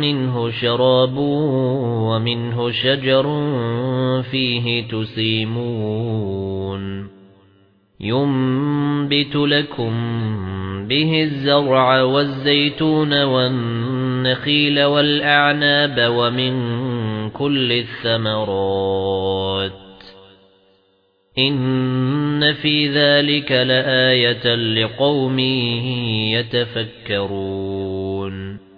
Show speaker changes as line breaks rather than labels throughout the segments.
مِّنْهُ شَرَابٌ وَمِنْهُ شَجَرٌ فِيهِ تُسِيمُونَ. يُنبِتُ لَكُم بِهِ الزَّرْعَ وَالزَّيْتُونَ وَالنَّخِيلَ وَالْأَعْنَابَ وَمِن كُلِّ الثَّمَرَاتِ. إِنَّ فِي ذَلِكَ لَآيَةً لِقَوْمٍ يَتَفَكَّرُونَ.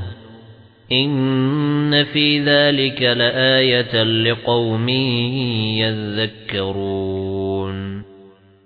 إِنَّ فِي ذَلِكَ لَآيَةً لِقَوْمٍ يَذَّكَّرُونَ